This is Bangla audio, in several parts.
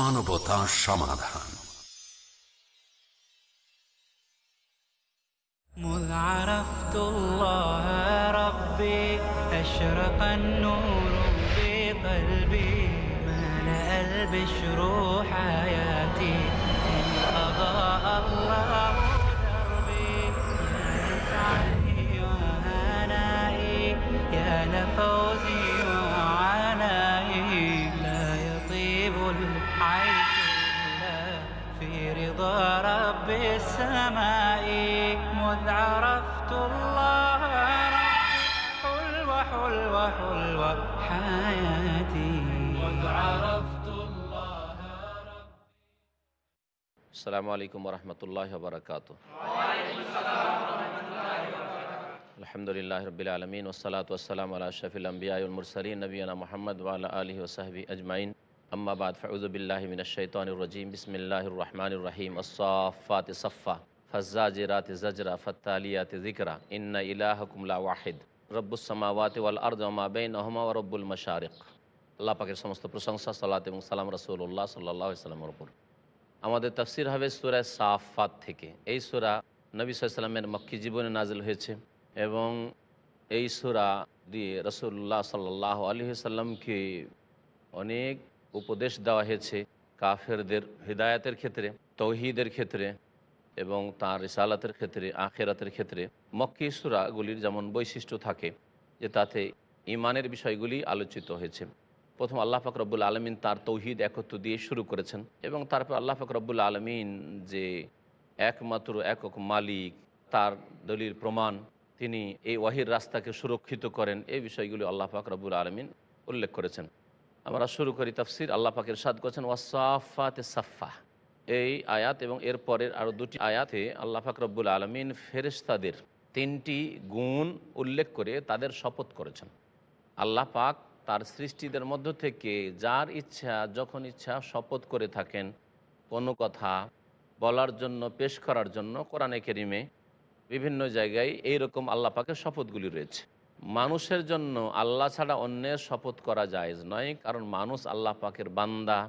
পিস টিভি বাংলা মানবতা সমাধান مذ عرفت الله ربي أشرق النور في قلبي ملأ البشر حياتي إن أضاء الله رضا رب السماء مذ عرفت الله حلوة حلوة حلوة حياتي. مذ عرفت الله السلام عليكم ورحمة الله وبركاته. الحمد لله رب العالمين والصلاة والسلام على أشرف الأنبياء والمرسلين نبينا محمد وعلى آله وصحبه أجمعين. আম্মাবাদ ফাউজবিল্লাহমিনশাইতানুরজিম বিসমিল্লাহ রহমান রহিম আসাফাত সফা ফজাজিরাত জজরা ফতালিয়াত জিকরা ইন্না ইলাহকুমলা ওয়াহিদ রব্বুসামাওয়াত ওয়াল আরজমা বেন আহমা রব্বুল মশারিক আল্লাহ পাকের সমস্ত প্রশংসা সাল্লাত এবং সালাম রসুল্লাহ সাল্লাহ ইসলামের ওপর আমাদের তফসির হবে সুরা সাফাত থেকে। এই সুরা নবী সাল্লামের মক্কী জীবনে নাজিল হয়েছে এবং এই সুরা দিয়ে রসুল্লাহ সাল্লাহ আলী সাল্লামকে অনেক উপদেশ দেওয়া হয়েছে কাফেরদের হৃদায়তের ক্ষেত্রে, তৌহিদের ক্ষেত্রে এবং তাঁর রিসালাতের ক্ষেত্রে, আখেরাতের ক্ষেত্রে। মক্কি সুরাগুলির যেমন বৈশিষ্ট্য থাকে যে তাতে ইমানের বিষয়গুলি আলোচিত হয়েছে। প্রথম আল্লাহ পাক রব্বুল আলমিন তার তৌহিদ একত্র দিয়ে শুরু করেছেন এবং তারপর আল্লাহ পাক রব্বুল আলমিন যে একমাত্র একক মালিক, তার দলিল প্রমাণ, তিনি এই ওয়াহির রাস্তাকে সুরক্ষিত করেন, এই বিষয়গুলি আল্লাহ পাক রব্বুল আলমিন উল্লেখ করেছেন। আমরা শুরু করি তাফসির। আল্লাহ পাকের সাদ করেছেন, ওয়াসাফাতে সাফা এই আয়াত এবং এর পরের আরও দুটি আয়াতে আল্লাহ পাক রব্বুল আলমিন ফেরেস্তাদের তিনটি গুণ উল্লেখ করে তাদের শপথ করেছেন। আল্লাহ পাক তার সৃষ্টিদের মধ্য থেকে যার ইচ্ছা, যখন ইচ্ছা শপথ করে থাকেন, কোনো কথা বলার জন্য, পেশ করার জন্য কোরআনে কেরিমে বিভিন্ন জায়গায় এই রকম আল্লাহ পাকের শপথগুলি রয়েছে। মানুষের জন্য আল্লাহ ছাড়া অন্যের শপথ করা যায় নয়, কারণ মানুষ আল্লাহ পাকের বান্দা,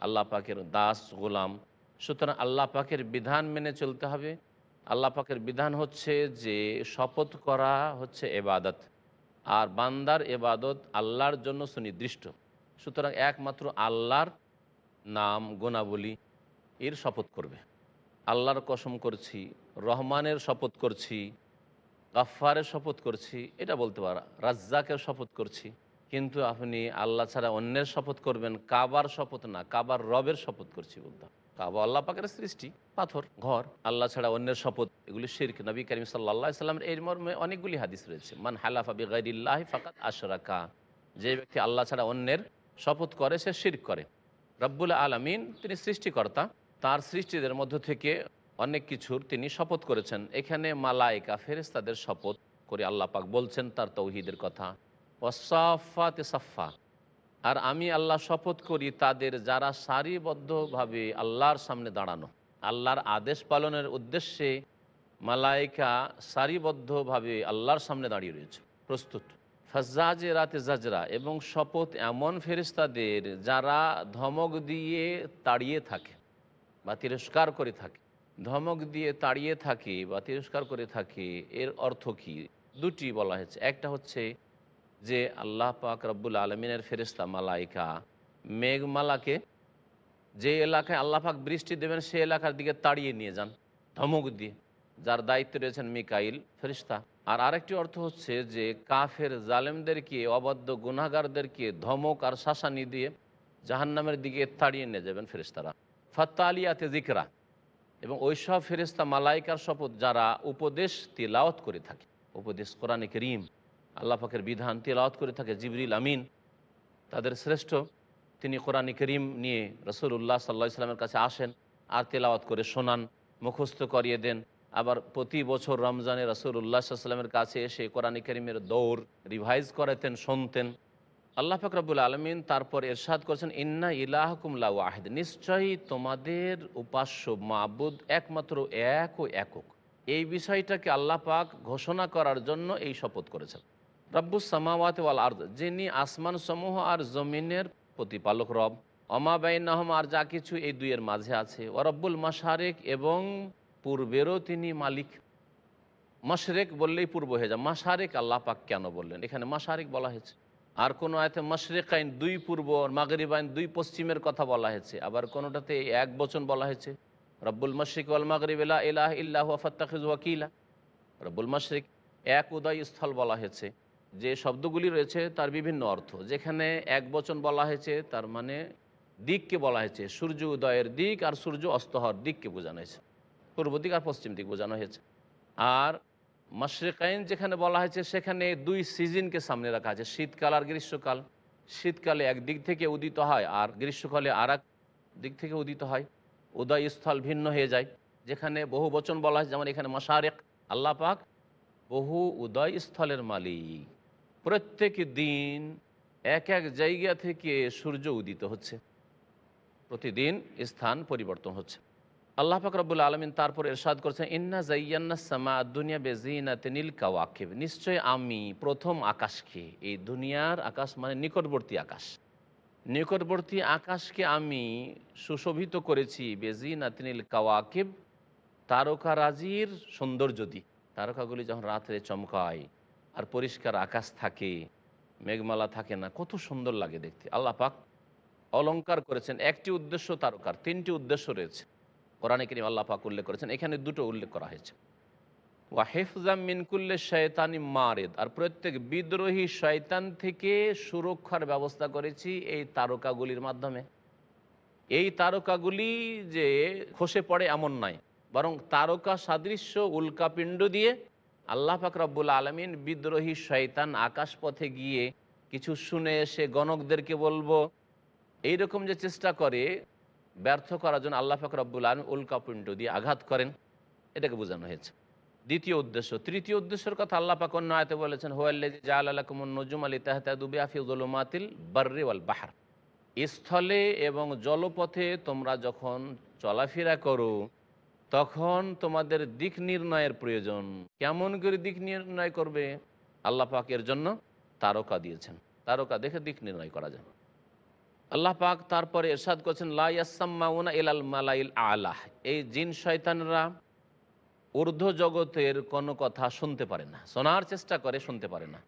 আল্লাহ পাকের দাস, গোলাম। সুতরাং আল্লাহ পাকের বিধান মেনে চলতে হবে। আল্লাহ পাকের বিধান হচ্ছে যে শপথ করা হচ্ছে এবাদত, আর বান্দার এবাদত আল্লাহর জন্য সুনির্দিষ্ট। সুতরাং একমাত্র আল্লাহর নাম গোনাবলী এর শপথ করবে। আল্লাহর কসম করছি, রহমানের শপথ করছি গাফারের শপথ করছি, এটা বলতে পারা, রাজ্জাকের শপথ করছি। কিন্তু আপনি আল্লাহ ছাড়া অন্যের শপথ করবেন, কাবার শপথ না, কাবার রবের শপথ করছি বলতে কাবা আল্লাহ পাকের সৃষ্টি, পাথর, ঘর, আল্লাহ ছাড়া অন্যের শপথ, এগুলি শির্ক। নবী করিম সাল্লা সাল্লামের এর মর্মে অনেকগুলি হাদিস রয়েছে। মান হালাফা বিগাইল্লাহ ফাকাত আশরাকা, যে ব্যক্তি আল্লাহ ছাড়া অন্যের শপথ করে, সে শির্ক করে। রব্বুল আলমিন, তিনি সৃষ্টিকর্তা, তার সৃষ্টিদের মধ্য থেকে অনেক কিছুর তিনি শপথ করেছেন। এখানে মালাইকা ফেরেস্তাদের শপথ করে আল্লাহ পাক বলছেন তার তৌহিদের কথা। ওসাফাতে সাফা আর আমি আল্লাহ শপথ করি তাদের যারা সারিবদ্ধভাবে আল্লাহর সামনে দাঁড়ানো। আল্লাহর আদেশ পালনের উদ্দেশ্যে মালাইকা সারিবদ্ধভাবে আল্লাহর সামনে দাঁড়িয়ে রয়েছে। প্রস্তুত। ফজাজে রাতে জাজরা এবং শপথ এমন ফেরিস্তাদের যারা ধমক দিয়ে তাড়িয়ে থাকে বা তিরস্কার করে থাকে। ধমক দিয়ে তাড়িয়ে থাকে বা তিরস্কার করে থাকে, এর অর্থ কি? দুটি বলা হয়েছে। একটা হচ্ছে যে আল্লাহ পাক রব্বুল আলমিনের ফেরিস্তা মালাইকা, মেঘমালাকে যে এলাকায় আল্লাহ পাক বৃষ্টি দেবেন, সে এলাকার দিকে তাড়িয়ে নিয়ে যান, ধমক দিয়ে। যার দায়িত্বে রয়েছেন মিকাইল ফেরিস্তা আর আরেকটি অর্থ হচ্ছে যে কাফের জালেমদেরকে, অবাধ্য গুনাগারদেরকে ধমক আর শাসানি দিয়ে জাহান্নামের দিকে তাড়িয়ে নিয়ে যাবেন ফেরিস্তারা ফাত্তালিয়াতে জিকরা এবং ওইসব ফেরিস্তা মালাইকার শপথ যারা উপদেশ তিলাওয়াত করে থাকে, উপদেশ কোরআনে করিম, আল্লাহ বিধান তেলাওয়াত করে থাকে, জিবরিল আমিন, তাদের শ্রেষ্ঠ, তিনি কোরআন করিম নিয়ে রসুল্লাহ সাল্লা ইসলামের কাছে আসেন, আর তেলাওয়াত করে শোনান, মুখস্থ করিয়ে দেন। আবার প্রতি বছর রমজানে রসুল্লাহ সাল্লামের কাছে এসে কোরআন করিমের দৌড় রিভাইজ করাতেন, শুনতেন। আল্লাহ ফাকরাবুল আলমিন তারপর এরশাদ করেছেন, ইন্না ইলাহকুমলা ওয়াহেদ। নিশ্চয়ই তোমাদের উপাস্য মাবুদ একমাত্র এক ও একক। এই বিষয়টাকে আল্লাহ পাক ঘোষণা করার জন্য এই শপথ করেছেন। রব্বুস সামাওয়াত ওয়াল আর্দ, যিনি আসমান সমূহ আর জমিনের প্রতিপালক রব। অমা বাইনাহম, আর যা কিছু এই দুইয়ের মাঝে আছে। ওরব্বুল মাসারেক এবং পূর্বেরও তিনি মালিক। মশরেক বললেই পূর্ব হয়ে যায়। মাসারেক আল্লাহ পাক কেন বললেন? এখানে মাসারেক বলা হয়েছে। আর কোনো আয়তে মশরেক আইন দুই পূর্ব মাগরিব আইন দুই পশ্চিমের কথা বলা হয়েছে। আবার কোনোটাতে এক বচন বলা হয়েছে, রব্বুল মশরিক ওয়াল মাগরিব ইলা ইলাহ ইল্লাহ ফাত্তাখিজ ওয়াকিলা। রব্বুল মশরিক এক উদয় স্থল বলা হয়েছে। যে শব্দগুলি রয়েছে তার বিভিন্ন অর্থ। যেখানে এক বচন বলা হয়েছে, তার মানে দিককে বলা হয়েছে। সূর্য উদয়ের দিক আর সূর্য অস্ত হওয়ার দিককে বোঝানো হয়েছে। পূর্ব দিক আর পশ্চিম দিক বোঝানো হয়েছে। আর মশরেকাইন যেখানে বলা হয়েছে, সেখানে দুই সিজনকে সামনে রাখা আছে। শীতকাল আর গ্রীষ্মকাল। শীতকালে এক দিক থেকে উদিত হয় আর গ্রীষ্মকালে আর দিক থেকে উদিত হয়। উদয় স্থল ভিন্ন হয়ে যায়। যেখানে বহু বচন বলা হয়, যেমন এখানে মশারেক, আল্লাহ পাক বহু উদয় স্থলের মালিক। প্রত্যেক দিন এক এক জায়গা থেকে সূর্য উদিত হচ্ছে। প্রতিদিন স্থান পরিবর্তন হচ্ছে। আল্লাহ পাক রব্বুল আলমিন তারপর এরশাদ করছেন, ইন্না জাইয়ান্না সামা দুনিয়া বেজিনাতে নীল কাওয়াকিব। নিশ্চয় আমি প্রথম আকাশকে এই দুনিয়ার আকাশ মানে নিকটবর্তী আকাশ। নিকটবর্তী আকাশকে আমি সুশোভিত করেছি বেজিনাতে নীল কাওয়াকিব, তারকারাজির সৌন্দর্য দিয়ে তারকাগুলি যখন রাত্রে চমকায় আর পরিষ্কার আকাশ থাকে, মেঘমালা থাকে না, কত সুন্দর লাগে দেখতে। আল্লাহ পাক অলঙ্কার করেছেন, একটি উদ্দেশ্য তারকার, তিনটি উদ্দেশ্য রয়েছে। কোরআনে কিরিম আল্লাহ পাক উল্লেখ করেছেন, এখানে দুটো উল্লেখ করা হয়েছে। ওয়া হেফজাম মিনকুল্লে শয়তানি মারেদ, আর প্রত্যেক বিদ্রোহী শয়তান থেকে সুরক্ষার ব্যবস্থা করেছি এই তারকাগুলির মাধ্যমে। এই তারকাগুলি যে খসে পড়ে এমন নয়, বরং তারকা সাদৃশ্য উল্কাপিণ্ড দিয়ে আল্লাহ পাক রব্বুল আলমিন বিদ্রোহী শয়তান আকাশপথে গিয়ে কিছু শুনে এসে গণকদেরকে বলব, এইরকম যে চেষ্টা করে ব্যর্থ করার জন্য আল্লাহ পাক রব্বুল আলম উল্কাপিণ্ড দিয়ে আঘাত করেন। এটাকে বোঝানো হয়েছে। দ্বিতীয় উদ্দেশ্য, তৃতীয় উদ্দেশ্যের কথা আল্লাহ পাক অন্য আয়তে বলেছেন হোয়াল্লাজি আলাকুমুন নজুম আলী তাহতাদুবি আফিউজুলুমাতিল বার্রি ওয়াল বাহার। স্থলে এবং জলপথে তোমরা যখন চলাফেরা করো, তখন তোমাদের দিক নির্ণয়ের প্রয়োজন। কেমন করে দিক নির্ণয় করবে? আল্লাহ পাকের জন্য তারকা দিয়েছেন। তারকা দেখে দিক নির্ণয় করা যায়। আল্লাহ পাক তারপরে এরশাদ করছেন লাইয়াসাম্মাউনা ইলাল মালাইল আলাহ এই জিন শয়তানরা ঊর্ধ্ব জগতের কোনো কথা শুনতে পারে না, শোনার চেষ্টা করে শুনতে পারে না।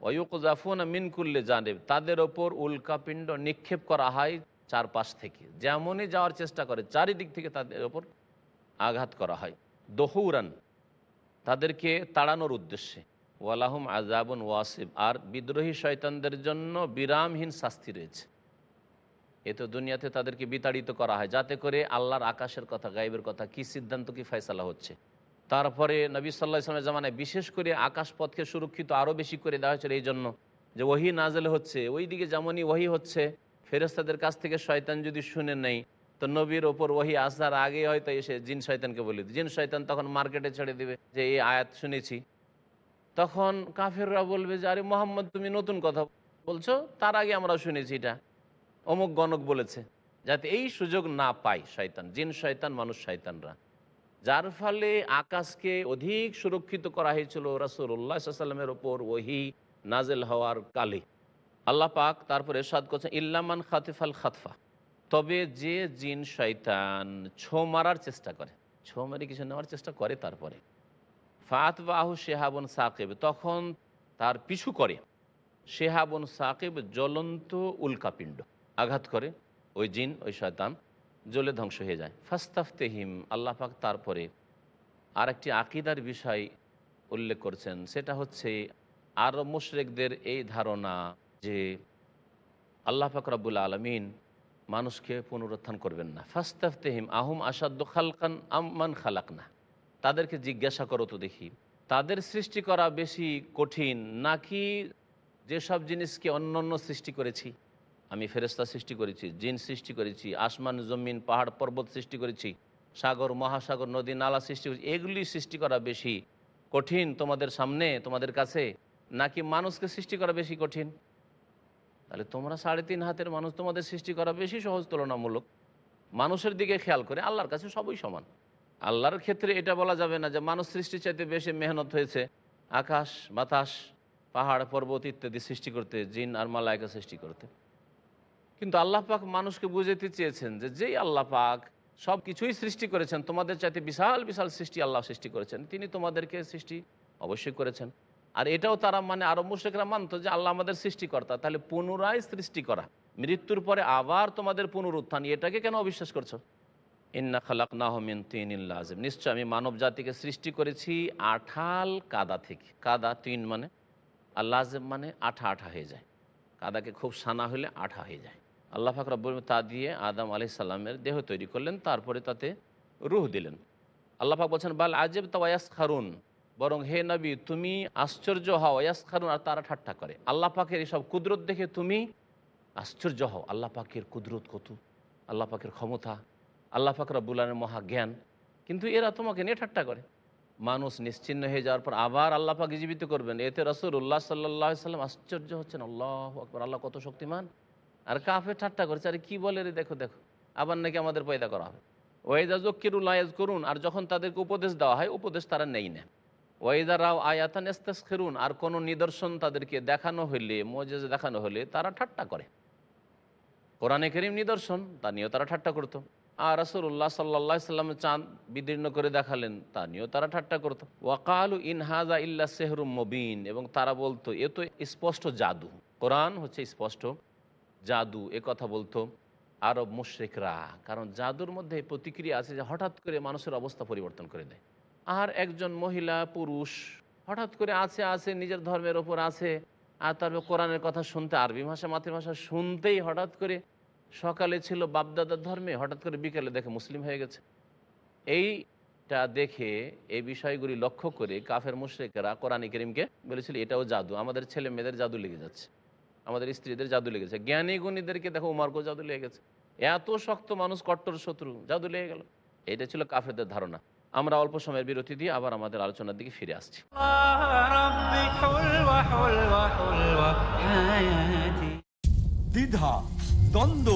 ওয়ুকজাফুন মিনকুল্লে জানেব, তাদের ওপর উল্কাপিণ্ড নিক্ষেপ করা হয় চারপাশ থেকে। যেমনই যাওয়ার চেষ্টা করে, চারিদিক থেকে তাদের ওপর আঘাত করা হয়। দহুরান, তাদেরকে তাড়ানোর উদ্দেশ্যে। ওয়ালাহুম আজাবুন ওয়াসিব, আর বিদ্রোহী শয়তানদের জন্য বিরামহীন শাস্তি রয়েছে। এ তো দুনিয়াতে তাদেরকে বিতাড়িত করা হয়। যাতে করে আল্লাহর আকাশের কথা গাইবের কথা কি সিদ্ধান্ত কি ফয়সালা হচ্ছে। তারপরে নবী সাল্লাহ ইসলামের জামানায় বিশেষ করে আকাশপথকে সুরক্ষিত আরও বেশি করে দেওয়া হয়েছিল এই জন্য যে ওহি নাজেল হচ্ছে। ওই দিকে যেমনই ওহি হচ্ছে ফেরেস্তাদের কাছ থেকে শয়তান যদি শুনে নেই তো নবীর ওপর ওহি আসার আগে হয়তো এসে জিন শয়তানকে বলে জিন শয়তান তখন মার্কেটে ছেড়ে দিবে যে এই আয়াত শুনেছি। তখন কাফেররা বলবে যে, আরে মোহাম্মদ, তুমি নতুন কথা বলছো, তার আগে আমরা শুনেছি এটা। অমুক গণক বলেছে, যাতে এই সুযোগ না পায় শয়তান, জিন শয়তান, মানুষ শয়তানরা। যার ফলে আকাশকে অধিক সুরক্ষিত করা হয়েছিল রাসুল্লাহ সাল্লামের ওপর ওহি নাজেল হওয়ার কালে। আল্লাহ পাক তারপর এরশাদ করছেন ইল্লামান খাতিফাল খাতফা। তবে যে জিন শয়তান ছো মারার চেষ্টা করে, ছো মারি কিছু নেওয়ার চেষ্টা করে তারপরে। ফাত বাহু শেহাবন সাকিব, তখন তার পিছু করে। শেহাবন সাকিব জ্বলন্ত উল্কাপিণ্ড। আঘাত করে, ওই জিন, ওই শয়তান জ্বলে ধ্বংস হয়ে যায়। ফাস্তাফতেহিম, আল্লাহ পাক তারপরে আর একটি আকিদার বিষয় উল্লেখ করছেন। সেটা হচ্ছে আরব মুশরেকদের এই ধারণা যে আল্লাহ পাক রব্বুল আলমিন মানুষকে পুনরুত্থান করবেন না। ফাস্তাফতেহিম, আহুম আসাদ্দ খালকান আম্মান খালাক না তাদেরকে জিজ্ঞাসা করো তো দেখি, তাদের সৃষ্টি করা বেশি কঠিন নাকি যেসব জিনিসকে অন্য অন্য সৃষ্টি করেছি? আমি ফেরেস্তা সৃষ্টি করেছি, জিন সৃষ্টি করেছি, আসমান, জমিন, পাহাড়, পর্বত সৃষ্টি করেছি, সাগর, মহাসাগর, নদী, নালা সৃষ্টি করেছি, এগুলি সৃষ্টি করা বেশি কঠিন তোমাদের সামনে, তোমাদের কাছে, নাকি মানুষকে সৃষ্টি করা বেশি কঠিন? তাহলে তোমরা সাড়ে তিন হাতের মানুষ, তোমাদের সৃষ্টি করা বেশি সহজ, তুলনামূলক। মানুষের দিকে খেয়াল করে, আল্লাহর কাছে সবই সমান। আল্লাহর ক্ষেত্রে এটা বলা যাবে না যে মানুষ সৃষ্টির চাইতে বেশি মেহনত হয়েছে। আকাশ, বাতাস, পাহাড়, পর্বত ইত্যাদি সৃষ্টি করতে, জিন আর মালায়কা সৃষ্টি করতে। কিন্তু আল্লাহ পাক মানুষকে বুঝাতে চেয়েছেন যে যেই আল্লাহ পাক সব কিছুই সৃষ্টি করেছেন, তোমাদের চাইতে বিশাল বিশাল সৃষ্টি আল্লাহ সৃষ্টি করেছেন। তিনি তোমাদেরকে সৃষ্টি অবশ্যই করেছেন। আর এটাও তারা মানে আরব মুশ্রিকরা মানত যে আল্লাহ আমাদের সৃষ্টিকর্তা, তাহলে পুনরায় সৃষ্টি করা। মৃত্যুর পরে আবার তোমাদের পুনরুত্থান, এটাকে কেন অবিশ্বাস করছ? ইন্না খালাক নাহমিন তিন ইল্লাজম নিশ্চয় আমি মানব জাতিকে সৃষ্টি করেছি আঠাল কাদা থেকে। কাদা তিন মানে? আর লাজেম মানে আঠা আঠা হয়ে যায়। কাদাকে খুব সানা হলে আঠা হয়ে যায়। আল্লাহ ফাকর তা দিয়ে আদম আলি সাল্লামের দেহ তৈরি করলেন, তারপরে তাতে রুহ দিলেন। আল্লাহ পাক বলছেন, বাল আজেব তাওয়াস খারুন বরং হে নবী, তুমি আশ্চর্য হও ওয়াস খারুন আর তারা ঠাট্টা করে। আল্লাহ পাকের এসব কুদরত দেখে তুমি আশ্চর্য হও। আল্লাহ পাকের কুদরত কত? আল্লাহ পাকের ক্ষমতা। আল্লাহ পাক রব্বুল্লাহের মহাজ্ঞান। কিন্তু এরা তোমাকে নিয়ে ঠাট্টা করে। মানুষ নিশ্চিন্ন হয়ে যাওয়ার পর আবার আল্লাহ পাক জীবিত করবেন। এতে রসুল উল্লাহ সাল্লাহ সাল্লাম আশ্চর্য হচ্ছেন। আল্লাহ আকবর, আল্লাহ কত শক্তিমান। আর কাফে ঠাট্টা করছে, আরে কী বলে রে, দেখো দেখো, আবার নাকি আমাদের পয়দা করা হবে। ওয়েদা জকিরুল্লায়াজ করুন, আর যখন তাদেরকে উপদেশ দেওয়া হয়, উপদেশ তারা নেই না। ওয়েদা রাও আয়াতান এস্তাস খেরুন আর কোনো নিদর্শন তাদেরকে দেখানো হলে মজেজ দেখানো হলে তারা ঠাট্টা করে। কোরআনে করিম নিদর্শন, তা নিয়েও তারা ঠাট্টা করতো। আর রসুল্লাহ সাল্লা সাল্লাম চাঁদ বিদীর্ণ করে দেখালেন, তা নিয়েও তারা ঠাট্টা করতো। ওয়াকালু ইনহাজা ইল্লা সেহরুম মবিন, এবং তারা বলতো, এ তো স্পষ্ট জাদু। কোরআন হচ্ছে স্পষ্ট জাদু, এ কথা বলতো আরব মুশ্রিকরা। কারণ জাদুর মধ্যে প্রতিক্রিয়া আছে যে হঠাৎ করে মানুষের অবস্থা পরিবর্তন করে দেয়। আর একজন মহিলা, পুরুষ, হঠাৎ করে আছে আছে, নিজের ধর্মের ওপর আছে, আর তারপর কোরআনের কথা শুনতে, আরবি ভাষা, মাতৃভাষা শুনতেই হঠাৎ করে সকালে ছিল বাপদাদার ধর্মে, হঠাৎ করে বিকেলে দেখে মুসলিম হয়ে গেছে। এইটা দেখে এই বিষয়গুলি লক্ষ্য করে কাফের মুশ্রিকেরা কোরআন করিমকে বলেছিল, এটাও জাদু, আমাদের ছেলে মেয়েদের জাদু লেগে যাচ্ছে। আমাদের স্ত্রীদের জাদু লেগেছে। জ্ঞানী গুণীদেরকে দেখো উমার্গো জাদু লেগে গেছে। এত শক্ত মানুষ, কট্টর, শত্রু, জাদু লেগে গেল। এটা ছিল কাফেরদের ধারণা। আমরা অল্প সময়ের বিরতি দিয়ে আবার আমাদের আলোচনার দিকে ফিরে আসছি। দ্বিধা, দ্বন্দ্ব,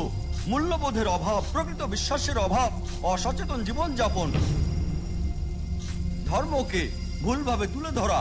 মূল্যবোধের অভাব, প্রকৃত বিশ্বাসের অভাব, অসচেতন জীবনযাপন, ধর্মকে ভুলভাবে তুলে ধরা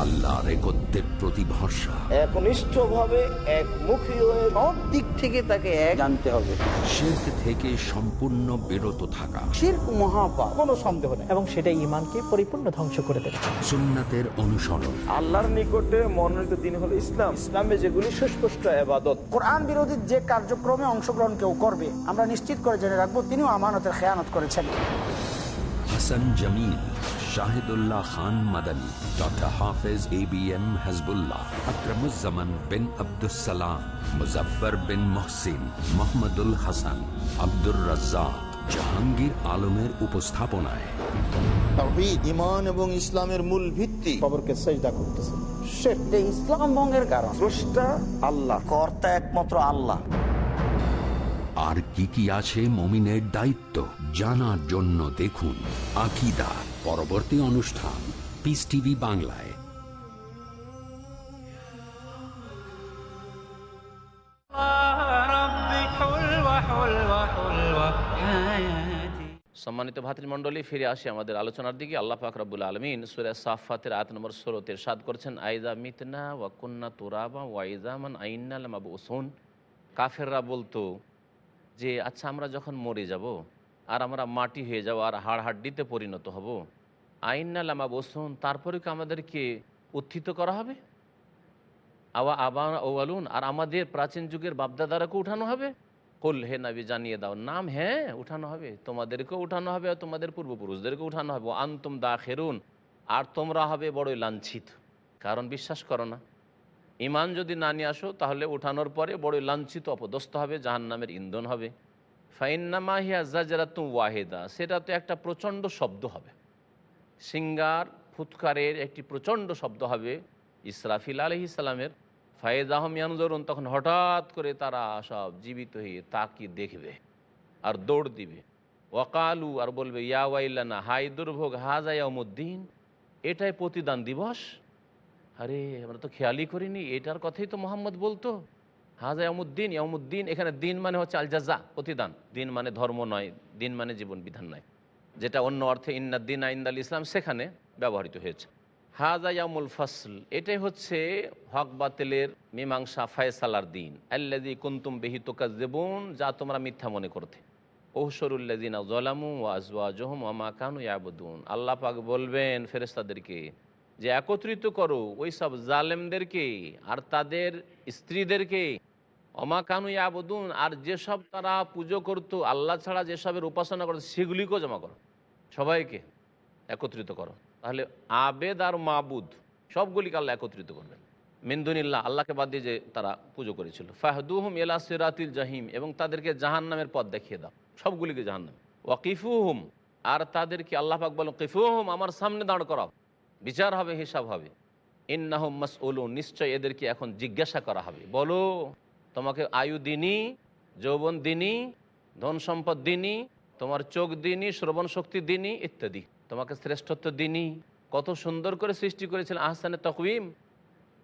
আল্লাহর একত্রের প্রতি ভরসা। একনিষ্ঠভাবে একমুখী হয়ে সব দিক থেকে তাকে এক জানতে হবে। থেকে সম্পূর্ণ বিরত থাকা। শির্ক মহাপা কোনো সন্দেহ নেই। এবং সেটা ইমানকে পরিপূর্ণ ধ্বংস করে দেবে। সুন্নাতের অনুসরণ। আল্লাহর নিকটে মনোনীত দিন হলো ইসলাম। ইসলামে যেগুলি সুস্পষ্ট আবাদত কোরআন বিরোধী যে কার্যক্রমে অংশগ্রহণ কেউ করবে আমরা নিশ্চিত করে জেনে রাখব তিনিও আমানতের খেয়ানত করেছেন। Hasan Jamil. Shahidullah Khan Madani doctor Hafez A B M Hizbullah Akramuzzaman bin Abdussalam Muzaffar bin Mohsin Mohammadul Hasan Abdur Razzaq Jahangir আলমের উপস্থাপনায়। ইমান এবং ইসলামের মূল ভিত্তি। খবরকে সেজদা করতেছে। সেটা ইসলাম ভঙ্গের কারণ। স্রষ্টা আল্লাহ কর্তা একমাত্র আল্লাহ। আর কি কি আছে মমিনের দায়িত্ব জানার জন্য দেখুন আকিদা। পরবর্তী অনুষ্ঠান পিস টিভি বাংলায়। সম্মানিত ভাতৃমণ্ডলী, ফিরে আসি আমাদের আলোচনার দিকে। আল্লাহ ফাকরাবুল আলমিন সুরা সাফাতের আয়াত নম্বর ষোলোতে সাদ করছেন আইজা মিতনা ওয়াকুন্না তোরাবা ওয়াইজামান আইন্না লামাবু ওসোন কাফেররা বলতো যে আচ্ছা আমরা যখন মরে যাব আর আমরা মাটি হয়ে যাব আর হাড় হাড্ডিতে পরিণত হব। আইন না লামা বসুন, তারপরে কি আমাদেরকে উত্থিত করা হবে? আওয়া আবা ওয়ালুন আর আমাদের প্রাচীন যুগের বাপদাদারাকে উঠানো হবে? কল, হে নাবি, জানিয়ে দাও। নাম হ্যাঁ উঠানো হবে। তোমাদেরকেও উঠানো হবে আর তোমাদের পূর্বপুরুষদেরকে উঠানো হবে। আন্তুম দা খেরুন আর তোমরা হবে বড়ই লাঞ্ছিত। কারণ বিশ্বাস করো না ইমান যদি না নিয়ে আসো, তাহলে উঠানোর পরে বড়ই লাঞ্ছিত, অপদস্থ হবে জাহান নামের ইন্ধন হবে। ফাইন্নামাহিয়া জাজরাতুম ওয়াহেদা সেটা তো একটা প্রচণ্ড শব্দ হবে। সিঙ্গার, ফুৎকারের একটি প্রচণ্ড শব্দ হবে। ইসরাফিল আলহি ইসলামের ফায়েদ আহমিয়ানজরুন তখন হঠাৎ করে তারা সব জীবিত হয়ে তাকে দেখবে আর দৌড় দিবে। ওয়াকালু, আর বলবে, ইয়া ওয়াইলানা হাই দুর্ভোগ, হাজা ইয়ামুদ্দিন এটাই প্রতিদান দিবস? আরে, আমরা তো খেয়ালই করিনি, এটার কথাই তো মোহাম্মদ বলতো। হাজা ইয়ামুদ্দিন ইয়ামুদ্দিন এখানে দিন মানে হচ্ছে আল জাজা প্রতিদান। দিন মানে ধর্ম নয়, দিন মানে জীবন বিধান নয়। যেটা অন্য অর্থে ইন্নাদ্দিন আইন্দাল ইসলাম সেখানে ব্যবহৃত হয়েছে। হাজা ইয়ামুল ফসল, এটাই হচ্ছে হক বাতিলের মীমাংসা ফায়সালার দিন। আল্লাদি কুন্তুম বেহি তোকাজেবুন যা তোমরা মিথ্যা মনে করতে। ওহসরুল্লাদিনা জলামু ওয়াজওয়া জহম আমা কানু ইয়াবুদুন। আল্লাহ পাক বলবেন ফেরেস্তাদেরকে যে একত্রিত করো ওই সব জালেমদেরকে আর তাদের স্ত্রীদেরকে অমা কানু ইয়াবুদুন, আর যেসব তারা পুজো করতো, আল্লাহ ছাড়া যেসবের উপাসনা করতো, সেগুলিকেও জমা করো। সবাইকে একত্রিত করো। তাহলে আবেদ আর মাবুদ, সবগুলিকে আল্লাহ একত্রিত করবেন। মিন্দুনিল্লাহ আল্লাহকে বাদ দিয়ে যে তারা পুজো করেছিল। ফাহদুহম এলা সিরাতিল জাহিম, এবং তাদেরকে জাহান নামের পথ দেখিয়ে দাও। সবগুলিকে জাহান জাহান্নাম ওয়াকিফুহুম আর তাদেরকে আল্লাহ পাক বলো কিফুহুম, আমার সামনে দাঁড় করাও। বিচার হবে, হিসাব হবে। ইন্নাহম মাসউলু নিশ্চয় এদেরকে এখন জিজ্ঞাসা করা হবে। বলো তোমাকে আয়ু দিনই যৌবন দিনই ধন সম্পদ দিনই তোমার চোখ দিনই শ্রবণ শক্তি দিনই ইত্যাদি। তোমাকে শ্রেষ্ঠত্ব দিনই কত সুন্দর করে সৃষ্টি করেছিলেন আহসানে তকবিম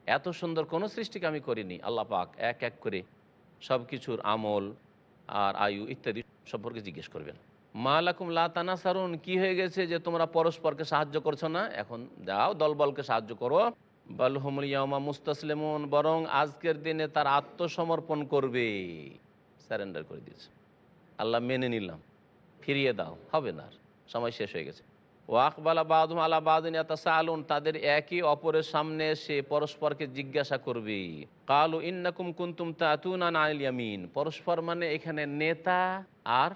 এত সুন্দর কোনো সৃষ্টিকে আমি করিনি, আল্লাহ পাক এক এক করে সব কিছুর আমল আর আয়ু ইত্যাদি সম্পর্কে জিজ্ঞেস করবেন। মালাকুম লাতানা সারুন কি হয়ে গেছে যে তোমরা পরস্পরকে সাহায্য করছ না? এখন যাও দলবলকে সাহায্য করো। বালহমুলিয়ামা মুস্তাসলেমন, বরং আজকের দিনে তার আত্মসমর্পণ করবে। স্যারেন্ডার করে দিয়েছে। আল্লাহ মেনে নিলাম। ফিরিয়ে দাও। হবে না সময় শেষ হয়ে গেছে। ওয়াকবালা বাদুম আলা বাদিন আলুন তাদের একই অপরের সামনে এসে পরস্পরকে জিজ্ঞাসা করবে। কালু ইন্নাকুম কুন্তুম তাতুনা নাইল ইয়ামিন। পরস্পর মানে এখানে নেতা আর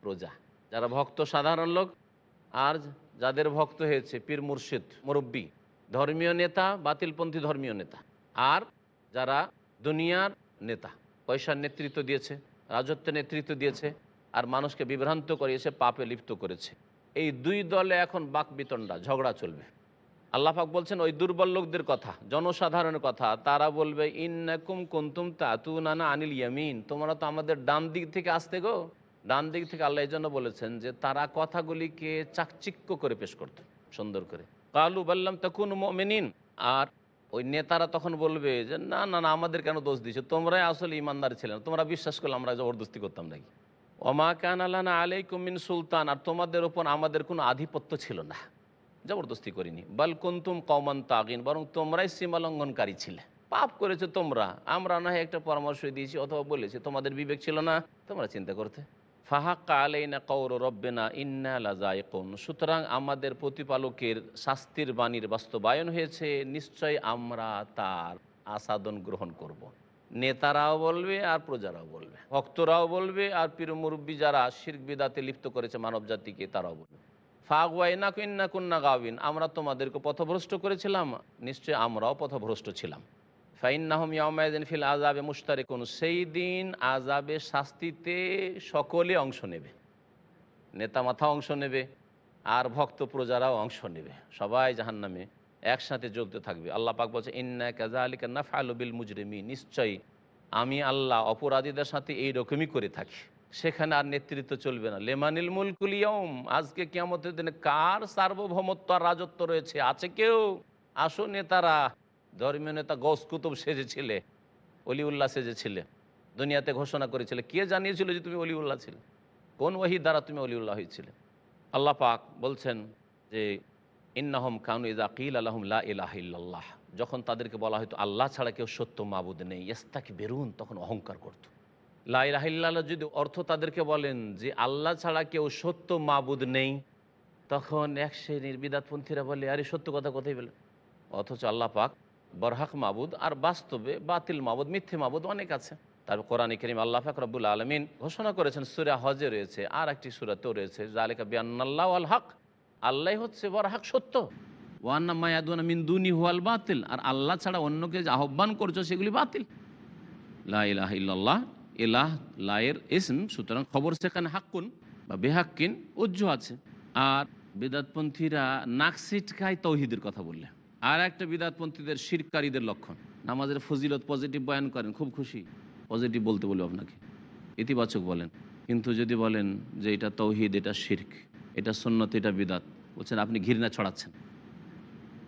প্রজা। যারা ভক্ত সাধারণ লোক, আর যাদের ভক্ত হয়েছে পীর মুর্শিদ, মুরব্বী। ধর্মীয় নেতা, বাতিলপন্থী ধর্মীয় নেতা। আর যারা দুনিয়ার নেতা, পয়সার নেতৃত্ব দিয়েছে রাজত্বের নেতৃত্ব দিয়েছে, আর মানুষকে বিভ্রান্ত করিয়েছে, পাপে লিপ্ত করেছে। এই দুই দলে এখন বাক বিতণ্ডা ঝগড়া চলবে। আল্লাহাক বলছেন, ওই দুর্বল লোকদের কথা, জনসাধারণের কথা, তারা বলবে, ইন্নাকুম কুন্তুম তাতু নানা আনিল ইয়ামিন। তোমরা তো আমাদের ডান দিক থেকে আসতে গো। ডান দিক থেকে আল্লাহ এই জন্য বলেছেন যে, তারা কথাগুলিকে চাকচিক্য করে পেশ করত, সুন্দর করে। কালু বললাম তকুন মেনিন আর ওই নেতারা তখন বলবে যে, না না না, আমাদের কেন দোষ দিচ্ছে তোমরাই আসলে ইমানদার ছিলেন তোমরা বিশ্বাস করলে আমরা জবরদস্তি করতাম নাকি? ওমা কান আল্লাহ আলাইকুম মিন সুলতান। আর তোমাদের ওপর আমাদের কোনো আধিপত্য ছিল না। জবরদস্তি করিনি। বাল কুন্তুম কমান তাগিন। বরং তোমরাই সীমালঙ্ঘনকারী ছিলে। পাপ করেছ তোমরা। আমরা না একটা পরামর্শ দিয়েছি অথবা বলেছি। তোমাদের বিবেক ছিল না। তোমরা চিন্তা করতে। ফাহাক্কা আলাইনা কৌর রব্বেনা ইন্না লাজায়কুন সুতরাং আমাদের প্রতিপালকের শাস্তির বাণীর বাস্তবায়ন হয়েছে, নিশ্চয় আমরা তার আসাদন গ্রহণ করব। নেতারাও বলবে আর প্রজারাও বলবে। ভক্তরাও বলবে আর পীর মুরব্বী যারা শির্ক বিদাতে লিপ্ত করেছে মানব জাতিকে, তারাও বলবে। ফাগুয়াইনা কিন্না কুন্না গাবিন আমরা তোমাদেরকে পথভ্রষ্ট করেছিলাম, নিশ্চয় আমরাও পথভ্রষ্ট ছিলাম। ফাইন্নাহম ইয়ামায়দিন ফিল আজাবে মুস্তারে কোন সেই দিন আজাবে শাস্তিতে সকলে অংশ নেবে। নেতা মাথা অংশ নেবে, আর ভক্ত প্রজারাও অংশ নেবে। সবাই জাহান্নামে একসাথে যোগতে থাকবে। আল্লাহ পাক বলছে, ইন্না কাজা আলিকা নাফালু বিল মুজরিমি নিশ্চয়ই আমি আল্লাহ অপরাধীদের সাথে এই রকমই করে থাকি। সেখানে আর নেতৃত্ব চলবে না। লেমানিল মুলকুলিয়ম আজকে কেমতের দিনে কার সার্বভৌমত্ব আর রাজত্ব রয়েছে? আছে কেউ? আসো নেতারা ধর্মীয় নেতা গস কুতুব সেজেছিলে, অলিউল্লাহ সেজেছিলে, দুনিয়াতে ঘোষণা করেছিলে। কে জানিয়েছিল যে তুমি অলিউল্লাহ ছিলে? কোন ওহি দ্বারা তুমি অলিউল্লাহ হয়েছিলে? আল্লাহ পাক বলছেন যে, ইন্নাহম কানু ইজা কিল আলহম লা ইলাহ ইল্লাল্লাহ। যখন তাদেরকে বলা হয়তো আল্লাহ ছাড়া কেউ সত্য মাবুদ নেই। ইস্তাকি বেরুন তখন অহংকার করত। লা ইলাহ যদি অর্থ তাদেরকে বলেন যে আল্লাহ ছাড়া কেউ সত্য মাবুদ নেই, তখন এক শ্রেণির বিদাতপন্থীরা বলে, আরে সত্য কথা কোথায় বলে অথচ আল্লাহ পাক বরহাক মাবুদ আর বাস্তবে বাতিল মাবুদ, মিথ্যে মাবুদ অনেক আছে। তারপর কোরআন করিম আল্লাহ ফাকরবুল আলমিন ঘোষণা করেছেন, সুরা হজে রয়েছে আর একটি সুরাতেও রয়েছে জালেকা বিয়ান্নাল্লাহ আল হক আল্লাহ হচ্ছে বরহাক সত্য। ওয়ান্না মায়াদুনা মিন্দুনি হুয়াল বাতিল, আর আল্লাহ ছাড়া অন্যকে যে আহ্বান করছ সেগুলি বাতিল। লা ইলাহা ইল্লাল্লাহ, ইলাহ, লায়ের ইসম, সুতরাং খবর সেখানে হাক্কুন বা বেহাক্কিন উজ্জ্ব আছে। আর বিদাতপন্থীরা নাকসিটকায় তৌহিদের কথা বললে। আর একটা বিদাতপন্থীদের শিরকারীদের লক্ষণ। নামাজের ফজিলত পজিটিভ বয়ান করেন, খুব খুশি। পজিটিভ বলতে বলব আপনাকে। ইতিবাচক বলেন। কিন্তু যদি বলেন যে এটা তৌহিদ, এটা শির্ক, এটা সন্ন্যত এটা বিদাত, বলছেন আপনি ঘৃণা ছড়াচ্ছেন।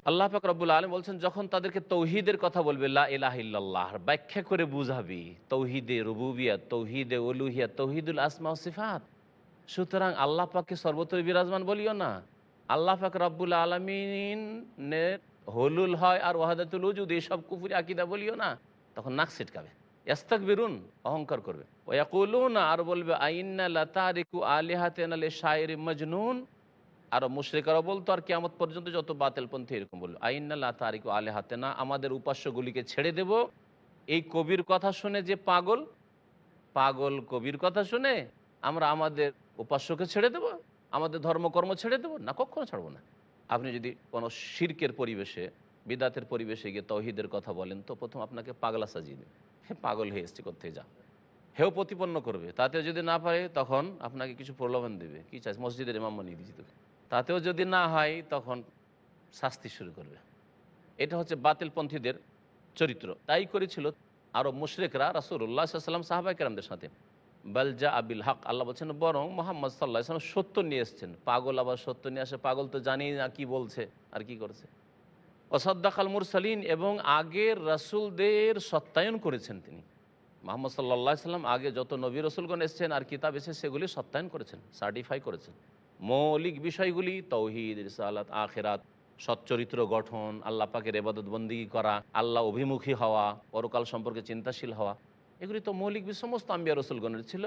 আল্লাহ পাক রব্বুল আলম বলছেন, যখন তাদেরকে তৌহিদের কথা বলবে, লা ইলাহ ইল্লাল্লাহ ব্যাখ্যা করে বুঝাবি, তৌহিদে রুবুবিয়া তৌহিদে অলুহিয়া তৌহিদুল আসমা সিফাত। সুতরাং আল্লাহ পাককে সর্বত্র বিরাজমান বলিও না। আল্লাহ পাক রব্বুল আলমিনের হলুল হয় আর ওয়াহাদাতুল উজুদ এইসব কুফুরি আকিদা বলিও না। তখন নাক ছিটকাবে। ইয়াস্তাক বেরুন অহংকার করবে। ওয়াকুলুনা আর বলবে, আইন্না লাতারিকু আলিহাতেন আলে শায়ের মজনুন। আরও মুশ্রিকারও বলতো, আর কেমত পর্যন্ত যত বাতিলপন্থী এরকম বলল আইনাল্লাহ তারিক আলে হাতে না আমাদের উপাস্যগুলিকে ছেড়ে দেব। এই কবির কথা শুনে যে পাগল পাগল কবির কথা শুনে আমরা আমাদের উপাস্যকে ছেড়ে দেব, আমাদের ধর্মকর্ম ছেড়ে দেব? না, কখনো ছাড়বো না। আপনি যদি কোনো শির্কের পরিবেশে, বিদাতের পরিবেশে গিয়ে তহিদের কথা বলেন, তো প্রথম আপনাকে পাগলা সাজিয়ে দেবে। হে পাগল হয়ে এসছে কোথেকে যা। হেও প্রতিপন্ন করবে। তাতে যদি না পারে, তখন আপনাকে কিছু প্রলোভন দেবে। কি চাই মসজিদের ইমাম বানিয়ে দিচ্ছি তোকে। তাতেও যদি না হয়, তখন শাস্তি শুরু করবে। এটা হচ্ছে বাতিলপন্থীদের চরিত্র। তাই করেছিল আরও মুশরেকরা রাসুল্লাহ সাল্লাম সাহাবাই কেরামদের সাথে। বালজা আবিল হক, আল্লাহ বলছেন, বরং মোহাম্মদ সাল্লাহ সাল্লাম সত্য নিয়ে এসছেন। পাগল আবার সত্য নিয়ে আসে, পাগল তো জানি না কি বলছে আর কি করছে। অসদ্দাক আল মুরসালিন এবং আগের রাসুলদের সত্যায়ন করেছেন তিনি। মোহাম্মদ সাল্লাহ সাল্লাম আগে যত নবী রসুলগণ এসছেন আর কিতাব এসে সেগুলি সত্যায়ন করেছেন সার্টিফাই করেছেন। মৌলিক বিষয়গুলি, তৌহিদ, রিসালাত, আখেরাত, সচ্চরিত্র গঠন, আল্লাহ পাকের এবাদত বন্দিগি করা, আল্লাহ অভিমুখী হওয়া, পরকাল সম্পর্কে চিন্তাশীল হওয়া এগুলি তো মৌলিক সমস্ত আম্বিয়া রসুলগণের ছিল।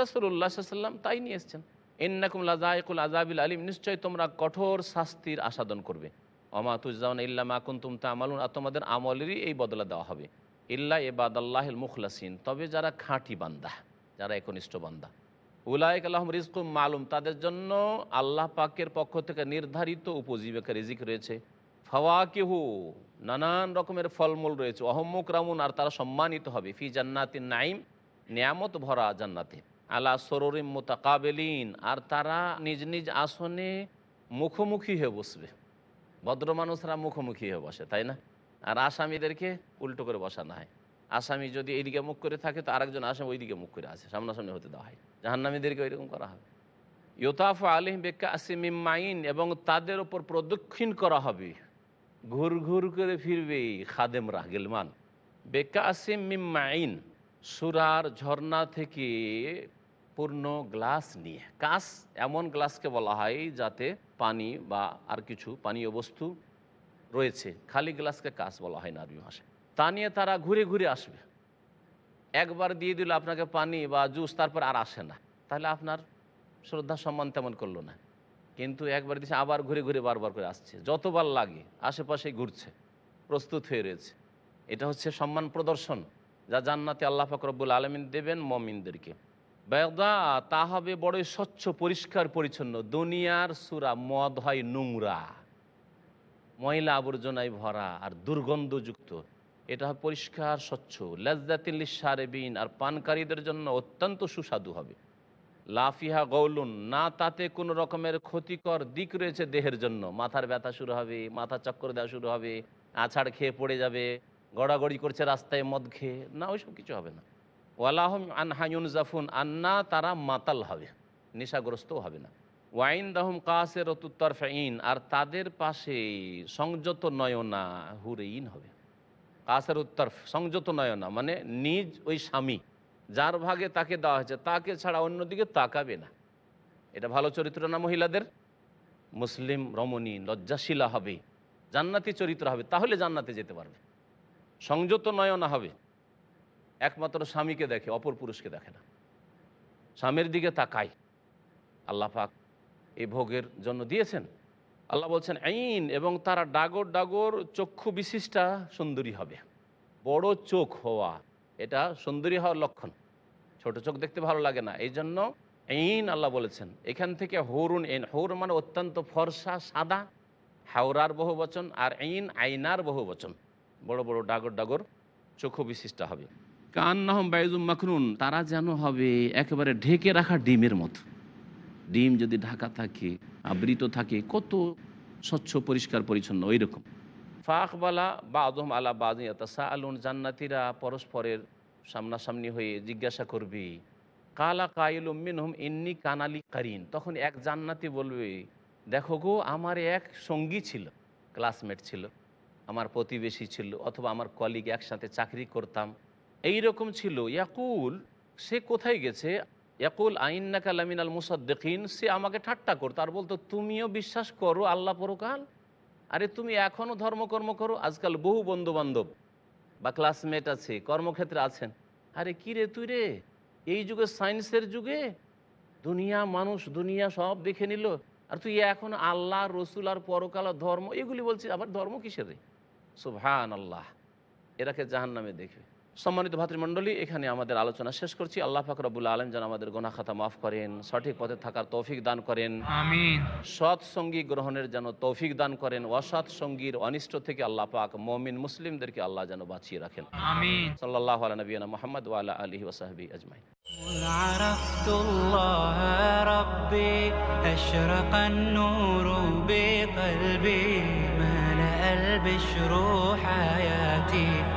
রসুল্লাহ সাল্লাম তাই নিয়ে এসছেন। ইন্নাকুম লাজায়কুল আজাবিল আলিম নিশ্চয় তোমরা কঠোর শাস্তির আসাদন করবে। অমা তুজাউন ইল্লা মা কুন্তুম তামালুন, আর তোমাদের আমলেরই এই বদলা দেওয়া হবে। ইল্লা এবাদ আল্লাহিল মুখলাসিন, তবে যারা খাঁটি বান্দা, যারা একনিষ্ঠ বান্দা। উলায়ক আল্লাহম রিজকুম মালুম, তাদের জন্য আল্লাহ পাকের পক্ষ থেকে নির্ধারিত উপজীবিকা রিজিক রয়েছে। ফাওয়াকিহু, নানান রকমের ফলমূল রয়েছে। অহম্মুক রামুন, আর তারা সম্মানিত হবে। ফি জান্নাতিন নাইম নিয়ামত ভরা জান্নাতে। আলা সররিম মোতাকাবেলিন, আর তারা নিজ নিজ আসনে মুখোমুখি হয়ে বসবে। ভদ্র মানুষরা মুখোমুখি হয়ে বসে, তাই না? আর আসামিদেরকে উল্টো করে বসানো হয়। আসামি যদি এইদিকে মুখ করে থাকে, তো আরেকজন আসামি ওইদিকে মুখ করে আসে, সামনাসামনি হতে দেওয়া হয়। জাহান্নামীদেরকে ওইরকম করা হবে। ইউতাফ আলিম বেকা আসিমিম মাইন এবং তাদের ওপর প্রদক্ষিণ করা হবে। ঘুর ঘুর করে ফিরবে খাদেমরা গেলমান বেকা আসিম মিম মাইন সুরার ঝর্ণা থেকে পূর্ণ গ্লাস নিয়ে। কাস এমন গ্লাসকে বলা হয় যাতে পানি বা আর কিছু পানীয় বস্তু রয়েছে। খালি গ্লাসকে কাস বলা হয় না আরবি ভাষায়। তা নিয়ে তারা ঘুরে ঘুরে আসবে। একবার দিয়ে দিল আপনাকে পানি বা জুস, তারপর আর আসে না। তাহলে আপনার শ্রদ্ধা সম্মান তেমন করল না। কিন্তু একবার দিচ্ছে আবার ঘুরে ঘুরে বারবার করে আসছে। যতবার লাগে আশেপাশে ঘুরছে, প্রস্তুত হয়ে রয়েছে। এটা হচ্ছে সম্মান প্রদর্শন, যা জান্নাতে আল্লাহ ফাকরবুল আলমিন দেবেন মমিনদেরকে। বেদা, তা হবে বড়ই স্বচ্ছ, পরিষ্কার, পরিচ্ছন্ন। দুনিয়ার সুরা মদ হয় নোংরা, ময়লা আবর্জনায় ভরা আর দুর্গন্ধযুক্ত। এটা পরিষ্কার, স্বচ্ছ। লেজাতিল সারেবিন, আর পানকারীদের জন্য অত্যন্ত সুস্বাদু হবে। লাফিহা গৌলুন, না তাতে কোনো রকমের ক্ষতিকর দিক রয়েছে দেহের জন্য। মাথার ব্যথা শুরু হবে, মাথা চক্কর দেওয়া শুরু হবে, আছাড় খেয়ে পড়ে যাবে, গড়াগড়ি করছে রাস্তায় মদ খেয়ে, না, ওইসব কিছু হবে না। ওয়ালাহম আনহায়ুন জাফুন আন্না তারা মাতাল হবে, নেশাগ্রস্তও হবে না। ওয়াইন দাহম কাসের অতুত্তর ফাইন আর তাদের পাশে সংযত নয়না হুরেইন হবে। কাসের উত্তর সংযত নয়না মানে নিজ ওই স্বামী। যার ভাগে তাকে দেওয়া হয়েছে, তাকে ছাড়া অন্যদিকে তাকাবে না। এটা ভালো চরিত্র না মহিলাদের? মুসলিম রমণী লজ্জাশীলা হবে, জান্নাতি চরিত্র হবে, তাহলে জান্নাতে যেতে পারবে। সংযত নয়না হবে, একমাত্র স্বামীকে দেখে, অপর পুরুষকে দেখে না। স্বামীর দিকে তাকায়। আল্লাহ পাক এই ভোগের জন্য দিয়েছেন। আল্লাহ বলছেন, আইন এবং তারা ডাগর ডাগর চক্ষু বিশিষ্টা সুন্দরী হবে। বড় চোখ হওয়া এটা সুন্দরী হওয়ার লক্ষণ। ছোট চোখ দেখতে ভালো লাগে না। এই জন্য আইন আল্লাহ বলেছেন, এখান থেকে হরুন এন হর মানে অত্যন্ত ফর্সা, সাদা, হাওরার বহু বচন আর আইন আইনার বহু বচন। বড় বড় ডাগর ডাগর চক্ষু বিশিষ্ট হবে। কান নাহম বাইজুম মাখনুন, তারা যেন হবে একেবারে ঢেকে রাখা ডিমের মতো। ডিম যদি ঢাকা থাকে, আবৃত থাকে, কত স্বচ্ছ, পরিষ্কার, পরিচ্ছন্ন ওই রকম ফাকবালা বা আদম আলা বাদিয়াতা আলুন জান্নাতিরা পরস্পরের সামনাসামনি হয়ে জিজ্ঞাসা করবে, কালা কাইল মিনহুম ইন্নি কানালি কারিন? তখন এক জান্নাতি বলবে, দেখো গো, আমার এক সঙ্গী ছিল, ক্লাসমেট ছিল, আমার প্রতিবেশী ছিল, অথবা আমার কলিগ একসাথে চাকরি করতাম। এই রকম ছিল। ইয়াকুল, সে কোথায় গেছে? ইয়াকুল আইন্না কালামিন আল মুসাদ্দিন সে আমাকে ঠাট্টা করতো। আর বলতো, তুমিও বিশ্বাস করো, আল্লাহ পরকাল আরে তুমি এখনও ধর্মকর্ম করো? আজকাল বহু বন্ধু বান্ধব বা ক্লাসমেট আছে, কর্মক্ষেত্রে আছেন। আরে কী রে তুই রে? এই যুগে সায়েন্সের যুগে দুনিয়া মানুষ, দুনিয়া সব দেখে নিল। আর তুই এখন আল্লাহ, রসুল আর পরকাল ধর্ম, এগুলি বলছিস, আবার ধর্ম কিসের রে? সুভান আল্লাহ এরাকে জাহান নামে দেখবে। সম্মানিত ভাতৃমণ্ডলী এখানে আমাদের আলোচনা শেষ করছি আল্লাহ ফাকরাবুল আলম যেন আমাদের গোনা খাতা মাফ করেন সঠিক পথে থাকার তৌফিক দান করেন আমিন সৎ সঙ্গী গ্রহণের যেন তৌফিক দান করেন অসৎ সঙ্গীর অনিষ্ট থেকে আল্লাহ পাক মমিন মুসলিমদেরকে আল্লাহ যেন বাঁচিয়ে রাখেন আমিন সাল্লাহ আলা নবীনা মোহাম্মদ ওয়ালা আলহি ওসাহাবি আজমাই عرفت الله ربي أشرق النور بقلبي ملأ البشر حياتي مذ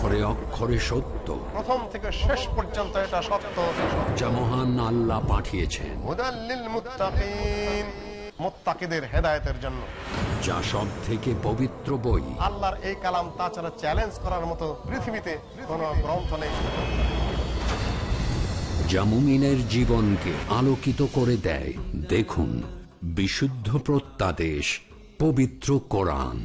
অক্ষরে অক্ষরে সত্য। প্রথম থেকে শেষ পর্যন্ত এটা সত্য। যা মহান আল্লাহ পাঠিয়েছেন। মুত্তাকিদের হেদায়েতের জন্য। যা সব থেকে পবিত্র বই। আল্লাহর এই কালাম তাছাড়া চ্যালেঞ্জ করার মতো পৃথিবীতে কোনো গ্রন্থ নেই। যা মুমিনের জীবনকে আলোকিত করে দেয়। দেখুন বিশুদ্ধ প্রত্যাদেশ পবিত্র কোরআন।